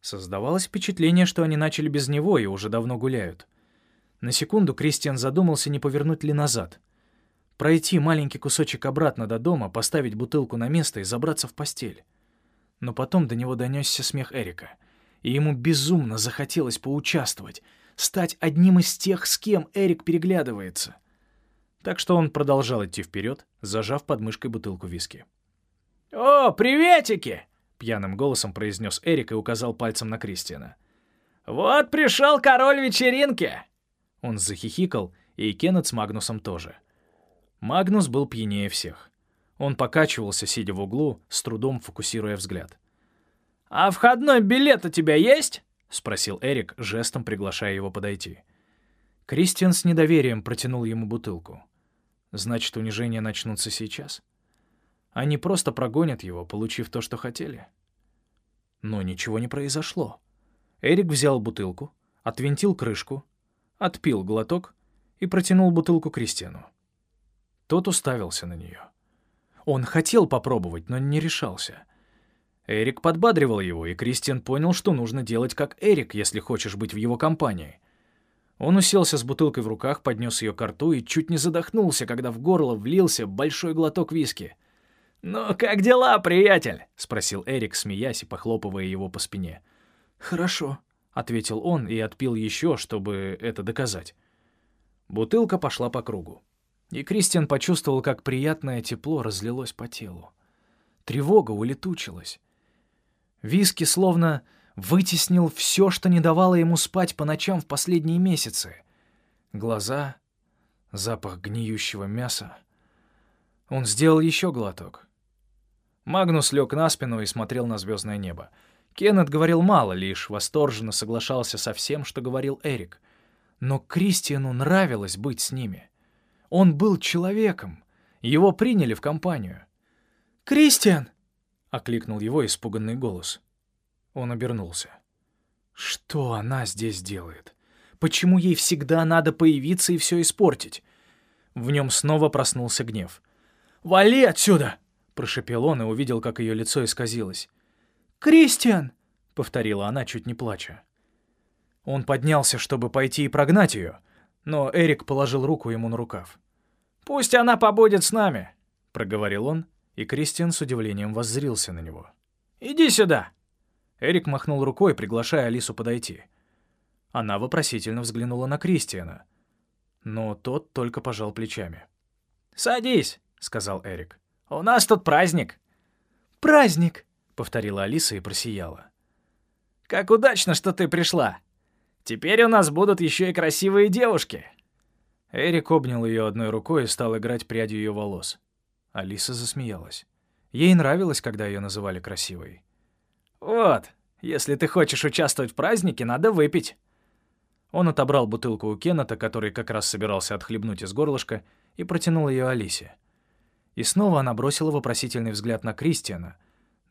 Speaker 1: Создавалось впечатление, что они начали без него и уже давно гуляют. На секунду Кристиан задумался, не повернуть ли назад. Пройти маленький кусочек обратно до дома, поставить бутылку на место и забраться в постель. Но потом до него донесся смех Эрика, и ему безумно захотелось поучаствовать, стать одним из тех, с кем Эрик переглядывается. Так что он продолжал идти вперед, зажав под мышкой бутылку виски. «О, приветики!» — пьяным голосом произнес Эрик и указал пальцем на Кристиана. «Вот пришел король вечеринки!» Он захихикал, и Кеннет с Магнусом тоже. Магнус был пьянее всех. Он покачивался, сидя в углу, с трудом фокусируя взгляд. «А входной билет у тебя есть?» — спросил Эрик, жестом приглашая его подойти. Кристиан с недоверием протянул ему бутылку. «Значит, унижения начнутся сейчас?» Они просто прогонят его, получив то, что хотели. Но ничего не произошло. Эрик взял бутылку, отвинтил крышку, отпил глоток и протянул бутылку Кристиану. Тот уставился на нее. Он хотел попробовать, но не решался. Эрик подбадривал его, и Кристиан понял, что нужно делать как Эрик, если хочешь быть в его компании. Он уселся с бутылкой в руках, поднес ее к рту и чуть не задохнулся, когда в горло влился большой глоток виски. «Ну, как дела, приятель?» — спросил Эрик, смеясь и похлопывая его по спине. «Хорошо», — ответил он и отпил еще, чтобы это доказать. Бутылка пошла по кругу. И Кристиан почувствовал, как приятное тепло разлилось по телу. Тревога улетучилась. Виски словно вытеснил все, что не давало ему спать по ночам в последние месяцы. Глаза, запах гниющего мяса. Он сделал еще глоток. Магнус лег на спину и смотрел на звездное небо. Кеннет говорил мало, лишь восторженно соглашался со всем, что говорил Эрик. Но Кристиану нравилось быть с ними. Он был человеком. Его приняли в компанию. «Кристиан!» — окликнул его испуганный голос. Он обернулся. Что она здесь делает? Почему ей всегда надо появиться и все испортить? В нем снова проснулся гнев. «Вали отсюда!» Прошепел он и увидел, как ее лицо исказилось. «Кристиан!» — повторила она, чуть не плача. Он поднялся, чтобы пойти и прогнать ее, но Эрик положил руку ему на рукав. «Пусть она побудет с нами!» — проговорил он, и Кристиан с удивлением воззрился на него. «Иди сюда!» Эрик махнул рукой, приглашая Алису подойти. Она вопросительно взглянула на Кристиана, но тот только пожал плечами. «Садись!» — сказал Эрик. У нас тут праздник». «Праздник», — повторила Алиса и просияла. «Как удачно, что ты пришла. Теперь у нас будут еще и красивые девушки». Эрик обнял ее одной рукой и стал играть прядью ее волос. Алиса засмеялась. Ей нравилось, когда ее называли красивой. «Вот, если ты хочешь участвовать в празднике, надо выпить». Он отобрал бутылку у Кеннета, который как раз собирался отхлебнуть из горлышка, и протянул ее Алисе. И снова она бросила вопросительный взгляд на Кристиана,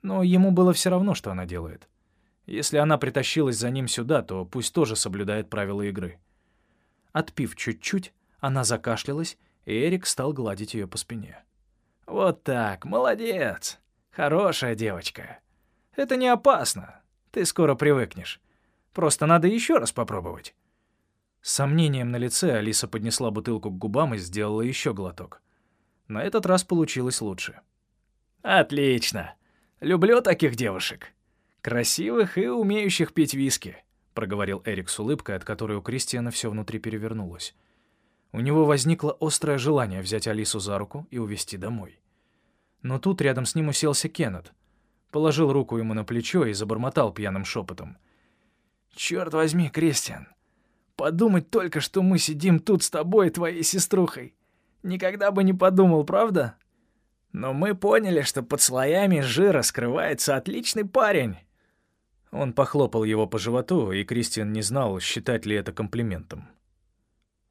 Speaker 1: но ему было все равно, что она делает. Если она притащилась за ним сюда, то пусть тоже соблюдает правила игры. Отпив чуть-чуть, она закашлялась, и Эрик стал гладить ее по спине. «Вот так, молодец! Хорошая девочка. Это не опасно. Ты скоро привыкнешь. Просто надо еще раз попробовать». С сомнением на лице Алиса поднесла бутылку к губам и сделала еще глоток. На этот раз получилось лучше. «Отлично! Люблю таких девушек. Красивых и умеющих пить виски», — проговорил Эрик с улыбкой, от которой у Кристиана все внутри перевернулось. У него возникло острое желание взять Алису за руку и увезти домой. Но тут рядом с ним уселся Кеннет, положил руку ему на плечо и забормотал пьяным шепотом. «Черт возьми, Кристиан, подумать только, что мы сидим тут с тобой и твоей сеструхой. Никогда бы не подумал, правда? Но мы поняли, что под слоями жира скрывается отличный парень. Он похлопал его по животу, и Кристиан не знал, считать ли это комплиментом.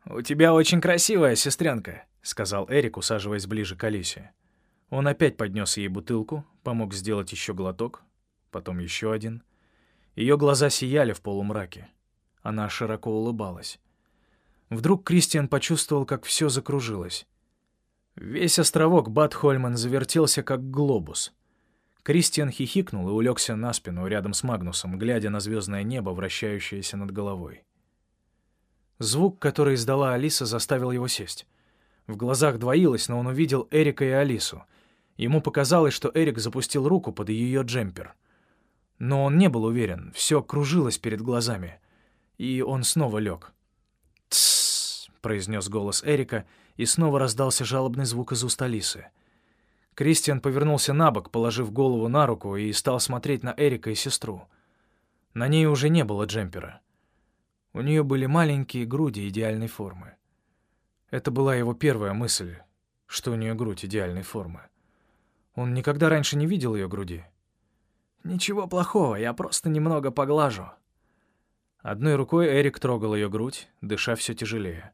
Speaker 1: «У тебя очень красивая сестренка», — сказал Эрик, усаживаясь ближе к Алисе. Он опять поднес ей бутылку, помог сделать еще глоток, потом еще один. Ее глаза сияли в полумраке. Она широко улыбалась. Вдруг Кристиан почувствовал, как все закружилось. Весь островок Батхольман завертелся, как глобус. Кристиан хихикнул и улегся на спину рядом с Магнусом, глядя на звездное небо, вращающееся над головой. Звук, который издала Алиса, заставил его сесть. В глазах двоилось, но он увидел Эрика и Алису. Ему показалось, что Эрик запустил руку под ее джемпер. Но он не был уверен, все кружилось перед глазами. И он снова лег. Произнес голос Эрика, и снова раздался жалобный звук из уст Алисы. Кристиан повернулся на бок, положив голову на руку, и стал смотреть на Эрика и сестру. На ней уже не было джемпера. У нее были маленькие груди идеальной формы. Это была его первая мысль, что у нее грудь идеальной формы. Он никогда раньше не видел ее груди. «Ничего плохого, я просто немного поглажу». Одной рукой Эрик трогал ее грудь, дыша все тяжелее.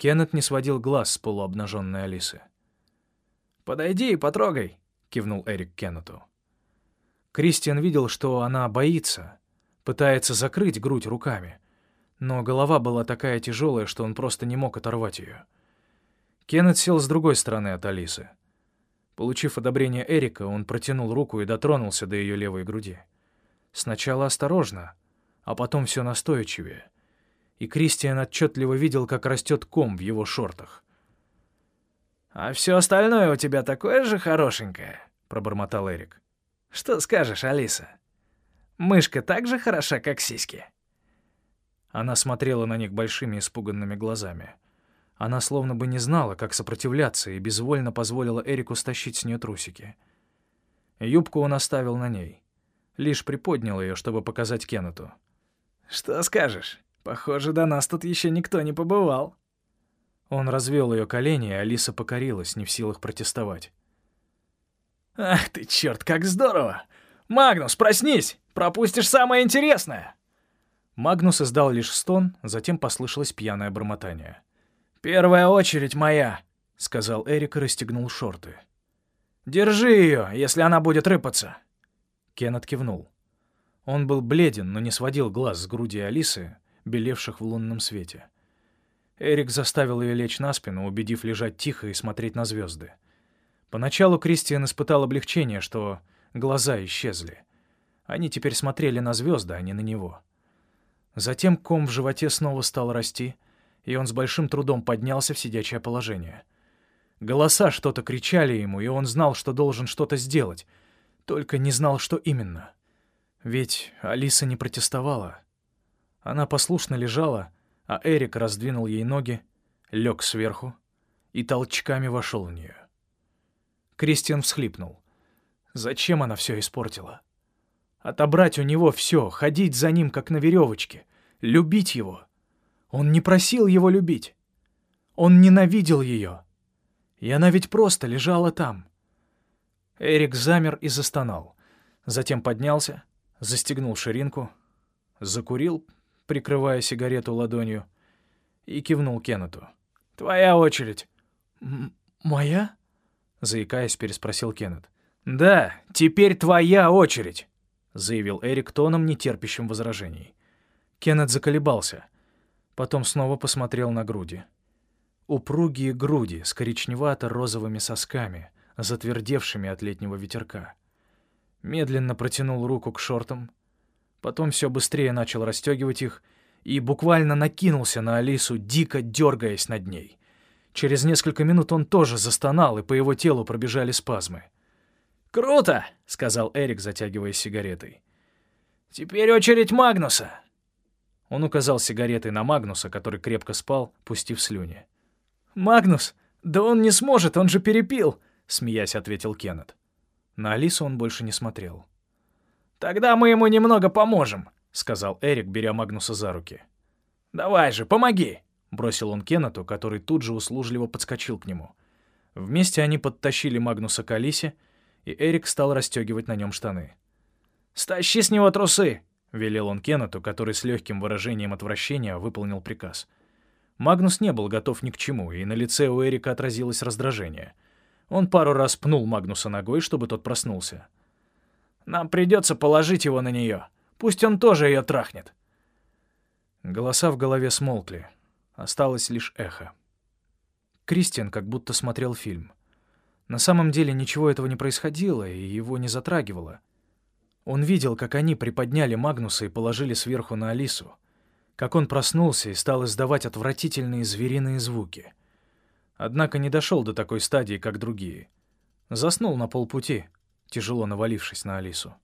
Speaker 1: Кеннет не сводил глаз с полуобнаженной Алисы. «Подойди и потрогай», — кивнул Эрик Кеннету. Кристиан видел, что она боится, пытается закрыть грудь руками, но голова была такая тяжелая, что он просто не мог оторвать ее. Кеннет сел с другой стороны от Алисы. Получив одобрение Эрика, он протянул руку и дотронулся до ее левой груди. Сначала осторожно, а потом все настойчивее. И Кристиан отчетливо видел, как растет ком в его шортах. «А все остальное у тебя такое же хорошенькое», — пробормотал Эрик. «Что скажешь, Алиса? Мышка так же хороша, как сиськи?» Она смотрела на них большими испуганными глазами. Она словно бы не знала, как сопротивляться, и безвольно позволила Эрику стащить с нее трусики. Юбку он оставил на ней. Лишь приподнял ее, чтобы показать Кеннету. «Что скажешь? Похоже, до нас тут еще никто не побывал». Он развел ее колени, и Алиса покорилась, не в силах протестовать. «Ах ты, черт, как здорово! Магнус, проснись! Пропустишь самое интересное!» Магнус издал лишь стон, затем послышалось пьяное бормотание. «Первая очередь моя!» — сказал Эрик и расстегнул шорты. «Держи ее, если она будет рыпаться!» Кен кивнул. Он был бледен, но не сводил глаз с груди Алисы, белевших в лунном свете. Эрик заставил ее лечь на спину, убедив лежать тихо и смотреть на звезды. Поначалу Кристиан испытал облегчение, что глаза исчезли. Они теперь смотрели на звезды, а не на него. Затем ком в животе снова стал расти, и он с большим трудом поднялся в сидячее положение. Голоса что-то кричали ему, и он знал, что должен что-то сделать, только не знал, что именно. Ведь Алиса не протестовала. Она послушно лежала, а Эрик раздвинул ей ноги, лег сверху и толчками вошел в нее. Кристиан всхлипнул. Зачем она все испортила? Отобрать у него все, ходить за ним, как на веревочке, любить его. Он не просил его любить. Он ненавидел ее. И она ведь просто лежала там. Эрик замер и застонал. Затем поднялся, застегнул ширинку, закурил, прикрывая сигарету ладонью, и кивнул Кеннету. «Твоя очередь». «Моя?» — заикаясь, переспросил Кеннет. «Да, теперь твоя очередь», — заявил Эрик тоном, нетерпящим возражений. Кеннет заколебался. Потом снова посмотрел на груди. Упругие груди с коричневато-розовыми сосками, затвердевшими от летнего ветерка. Медленно протянул руку к шортам, Потом все быстрее начал расстегивать их и буквально накинулся на Алису, дико дергаясь над ней. Через несколько минут он тоже застонал, и по его телу пробежали спазмы. «Круто!» — сказал Эрик, затягиваясь сигаретой. «Теперь очередь Магнуса!» Он указал сигаретой на Магнуса, который крепко спал, пустив слюни. «Магнус? Да он не сможет, он же перепил!» — смеясь ответил Кеннет. На Алису он больше не смотрел. «Тогда мы ему немного поможем», — сказал Эрик, беря Магнуса за руки. «Давай же, помоги!» — бросил он Кеннету, который тут же услужливо подскочил к нему. Вместе они подтащили Магнуса к Алисе, и Эрик стал расстегивать на нем штаны. «Стащи с него трусы!» — велел он Кеннету, который с легким выражением отвращения выполнил приказ. Магнус не был готов ни к чему, и на лице у Эрика отразилось раздражение. Он пару раз пнул Магнуса ногой, чтобы тот проснулся. Нам придется положить его на нее. Пусть он тоже ее трахнет». Голоса в голове смолкли. Осталось лишь эхо. Кристиан как будто смотрел фильм. На самом деле ничего этого не происходило и его не затрагивало. Он видел, как они приподняли Магнуса и положили сверху на Алису, как он проснулся и стал издавать отвратительные звериные звуки. Однако не дошел до такой стадии, как другие. Заснул на полпути, тяжело навалившись на Алису.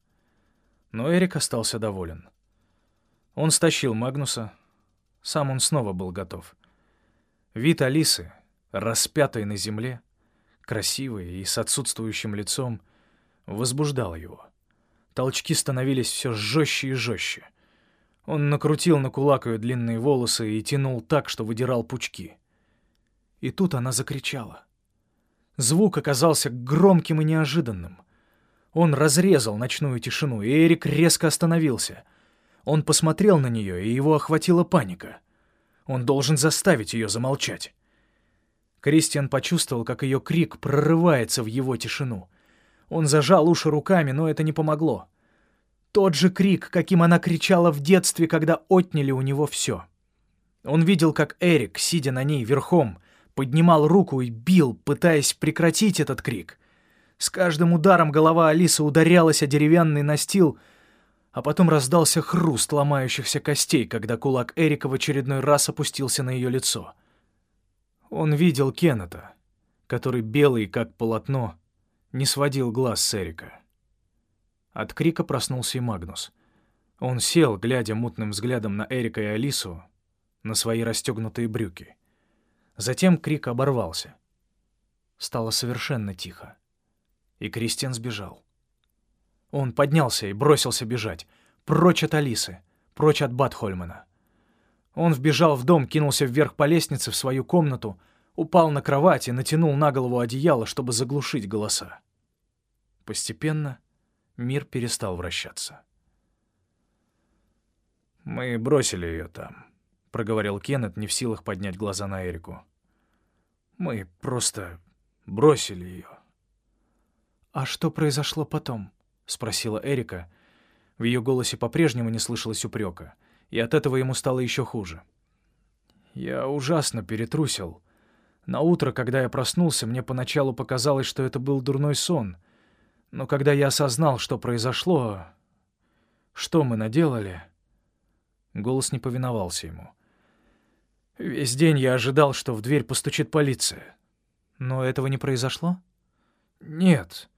Speaker 1: Но Эрик остался доволен. Он стащил Магнуса, сам он снова был готов. Вид Алисы, распятой на земле, красивой и с отсутствующим лицом, возбуждал его. Толчки становились все жестче и жестче. Он накрутил на кулак ее длинные волосы и тянул так, что выдирал пучки. И тут она закричала. Звук оказался громким и неожиданным. Он разрезал ночную тишину, и Эрик резко остановился. Он посмотрел на нее, и его охватила паника. Он должен заставить ее замолчать. Кристиан почувствовал, как ее крик прорывается в его тишину. Он зажал уши руками, но это не помогло. Тот же крик, каким она кричала в детстве, когда отняли у него все. Он видел, как Эрик, сидя на ней верхом, поднимал руку и бил, пытаясь прекратить этот крик. С каждым ударом голова Алисы ударялась о деревянный настил, а потом раздался хруст ломающихся костей, когда кулак Эрика в очередной раз опустился на ее лицо — он видел Кеннета, который, белый как полотно, не сводил глаз с Эрика. От крика проснулся и Магнус. Он сел, глядя мутным взглядом на Эрика и Алису, на свои расстегнутые брюки. Затем крик оборвался. Стало совершенно тихо. И Кристиан сбежал. Он поднялся и бросился бежать. Прочь от Алисы, прочь от Батхольмана. Он вбежал в дом, кинулся вверх по лестнице в свою комнату, упал на кровать и натянул на голову одеяло, чтобы заглушить голоса. Постепенно мир перестал вращаться. «Мы бросили ее там», — проговорил Кеннет, не в силах поднять глаза на Эрику. «Мы просто бросили ее». «А что произошло потом?» — спросила Эрика. В ее голосе по-прежнему не слышалось упрека — и от этого ему стало еще хуже. Я ужасно перетрусил. На утро, когда я проснулся, мне поначалу показалось, что это был дурной сон. Но когда я осознал, что произошло, что мы наделали... Голос не повиновался ему. Весь день я ожидал, что в дверь постучит полиция. Но этого не произошло? Нет.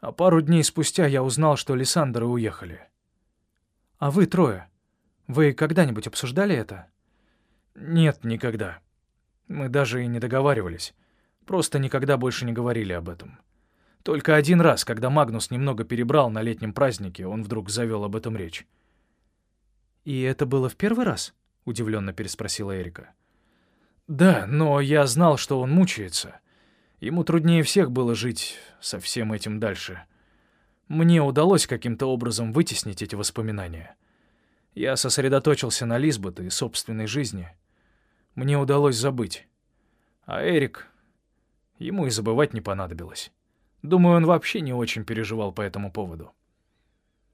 Speaker 1: А пару дней спустя я узнал, что Лиссандры уехали. А вы трое? Вы когда-нибудь обсуждали это? Нет, никогда. Мы даже и не договаривались. Просто никогда больше не говорили об этом. Только один раз, когда Магнус немного перебрал на летнем празднике, он вдруг завел об этом речь. «И это было в первый раз?» — удивленно переспросила Эрика. «Да, но я знал, что он мучается. Ему труднее всех было жить со всем этим дальше. Мне удалось каким-то образом вытеснить эти воспоминания. Я сосредоточился на Лизбет и собственной жизни. Мне удалось забыть. А Эрик... Ему и забывать не понадобилось. Думаю, он вообще не очень переживал по этому поводу.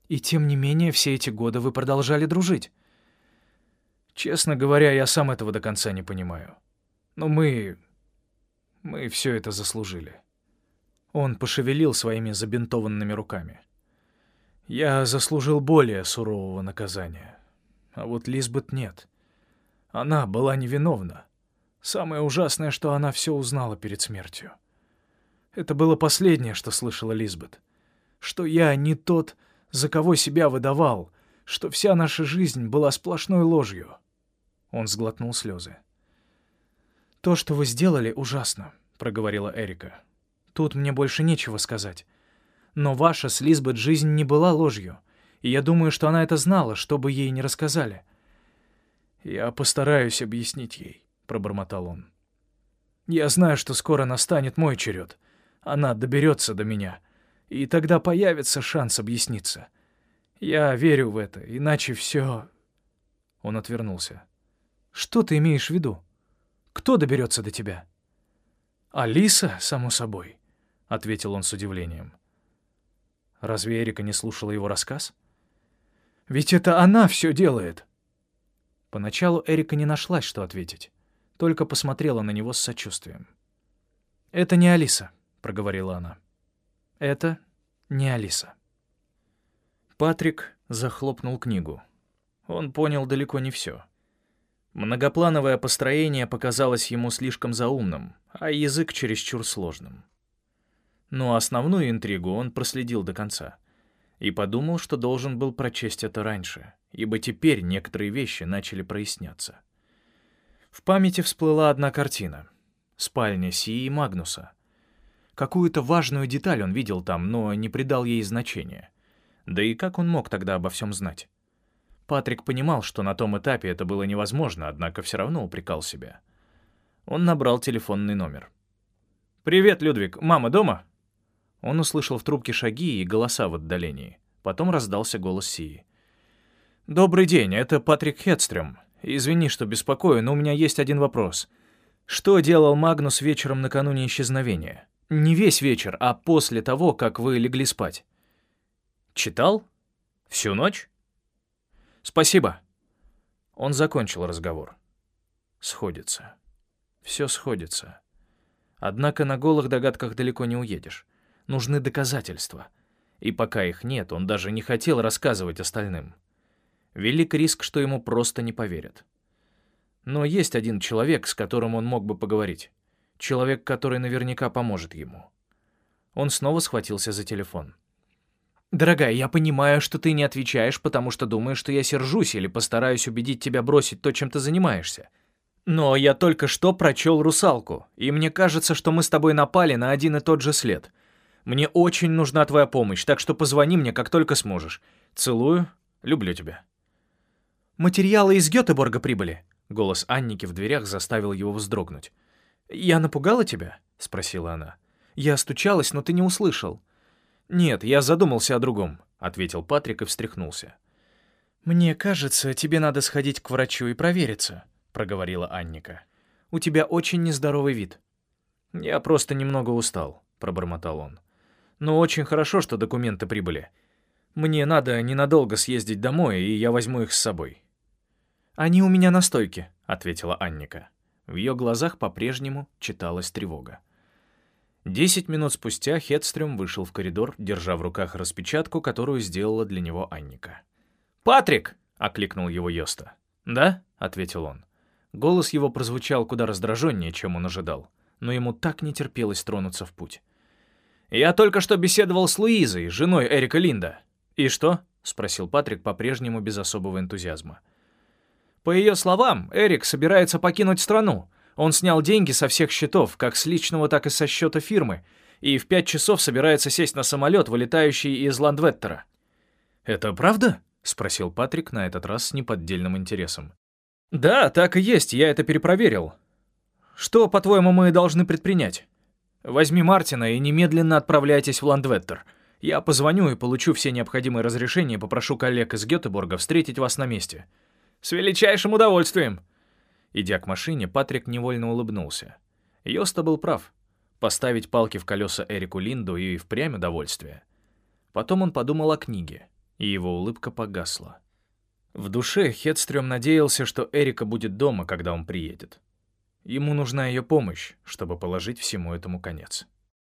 Speaker 1: И тем не менее, все эти годы вы продолжали дружить. Честно говоря, я сам этого до конца не понимаю. Но мы... мы все это заслужили. Он пошевелил своими забинтованными руками. Я заслужил более сурового наказания. А вот Лизбет нет. Она была невиновна. Самое ужасное, что она все узнала перед смертью. Это было последнее, что слышала Лизбет. Что я не тот, за кого себя выдавал, что вся наша жизнь была сплошной ложью. Он сглотнул слезы. «То, что вы сделали, ужасно», — проговорила Эрика. «Тут мне больше нечего сказать. Но ваша с Лизбет жизнь не была ложью, и я думаю, что она это знала, что бы ей не рассказали». «Я постараюсь объяснить ей», — пробормотал он. «Я знаю, что скоро настанет мой черед. Она доберется до меня, и тогда появится шанс объясниться. Я верю в это, иначе все...» Он отвернулся. «Что ты имеешь в виду? Кто доберется до тебя?» «Алиса, само собой», — ответил он с удивлением. Разве Эрика не слушала его рассказ? «Ведь это она все делает!» Поначалу Эрика не нашлась, что ответить, только посмотрела на него с сочувствием. «Это не Алиса», — проговорила она.
Speaker 2: «Это не Алиса».
Speaker 1: Патрик захлопнул книгу. Он понял далеко не все. Многоплановое построение показалось ему слишком заумным, а язык чересчур сложным. Но основную интригу он проследил до конца и подумал, что должен был прочесть это раньше, ибо теперь некоторые вещи начали проясняться. В памяти всплыла одна картина — спальня Си и Магнуса. Какую-то важную деталь он видел там, но не придал ей значения. Да и как он мог тогда обо всем знать? Патрик понимал, что на том этапе это было невозможно, однако все равно упрекал себя. Он набрал телефонный номер. «Привет, Людвиг. Мама дома?» Он услышал в трубке шаги и голоса в отдалении. Потом раздался голос Сии. «Добрый день, это Патрик Хедстрём. Извини, что беспокою, но у меня есть один вопрос. Что делал Магнус вечером накануне исчезновения? Не весь вечер, а после того, как вы легли спать. Читал? Всю ночь? Спасибо. Он закончил разговор. Сходится. Все сходится. Однако на голых догадках далеко не уедешь. Нужны доказательства. И пока их нет, он даже не хотел рассказывать остальным. Велик риск, что ему просто не поверят. Но есть один человек, с которым он мог бы поговорить. Человек, который наверняка поможет ему. Он снова схватился за телефон. «Дорогая, я понимаю, что ты не отвечаешь, потому что думаешь, что я сержусь или постараюсь убедить тебя бросить то, чем ты занимаешься. Но я только что прочел «Русалку», и мне кажется, что мы с тобой напали на один и тот же след. Мне очень нужна твоя помощь, так что позвони мне, как только сможешь. Целую, люблю тебя». «Материалы из Гетеборга прибыли?» Голос Анники в дверях заставил его вздрогнуть. «Я напугала тебя?» — спросила она. «Я стучалась, но ты не услышал». «Нет, я задумался о другом», — ответил Патрик и встряхнулся. «Мне кажется, тебе надо сходить к врачу и провериться», — проговорила Анника. «У тебя очень нездоровый вид». «Я просто немного устал», — пробормотал он. «Но очень хорошо, что документы прибыли. Мне надо ненадолго съездить домой, и я возьму их с собой». «Они у меня на стойке», — ответила Анника. В ее глазах по-прежнему читалась тревога. Десять минут спустя Хедстрюм вышел в коридор, держа в руках распечатку, которую сделала для него Анника. «Патрик!» — окликнул его Йоста. «Да?» — ответил он. Голос его прозвучал куда раздраженнее, чем он ожидал, но ему так не терпелось тронуться в путь. «Я только что беседовал с Луизой, женой Эрика Линда». «И что?» — спросил Патрик по-прежнему без особого энтузиазма. По ее словам, Эрик собирается покинуть страну. Он снял деньги со всех счетов, как с личного, так и со счета фирмы, и в пять часов собирается сесть на самолет, вылетающий из Ландветтера. «Это правда?» — спросил Патрик на этот раз с неподдельным интересом. «Да, так и есть, я это перепроверил. Что, по-твоему, мы должны предпринять? Возьми Мартина и немедленно отправляйтесь в Ландветтер. Я позвоню и получу все необходимые разрешения, попрошу коллег из Гетеборга встретить вас на месте». «С величайшим удовольствием!» Идя к машине, Патрик невольно улыбнулся. Йоста был прав. Поставить палки в колеса Эрику Линду и впрямь удовольствие. Потом он подумал о книге, и его улыбка погасла. В душе Хедстрём надеялся, что Эрика будет дома, когда он приедет. Ему нужна ее помощь, чтобы положить всему этому конец.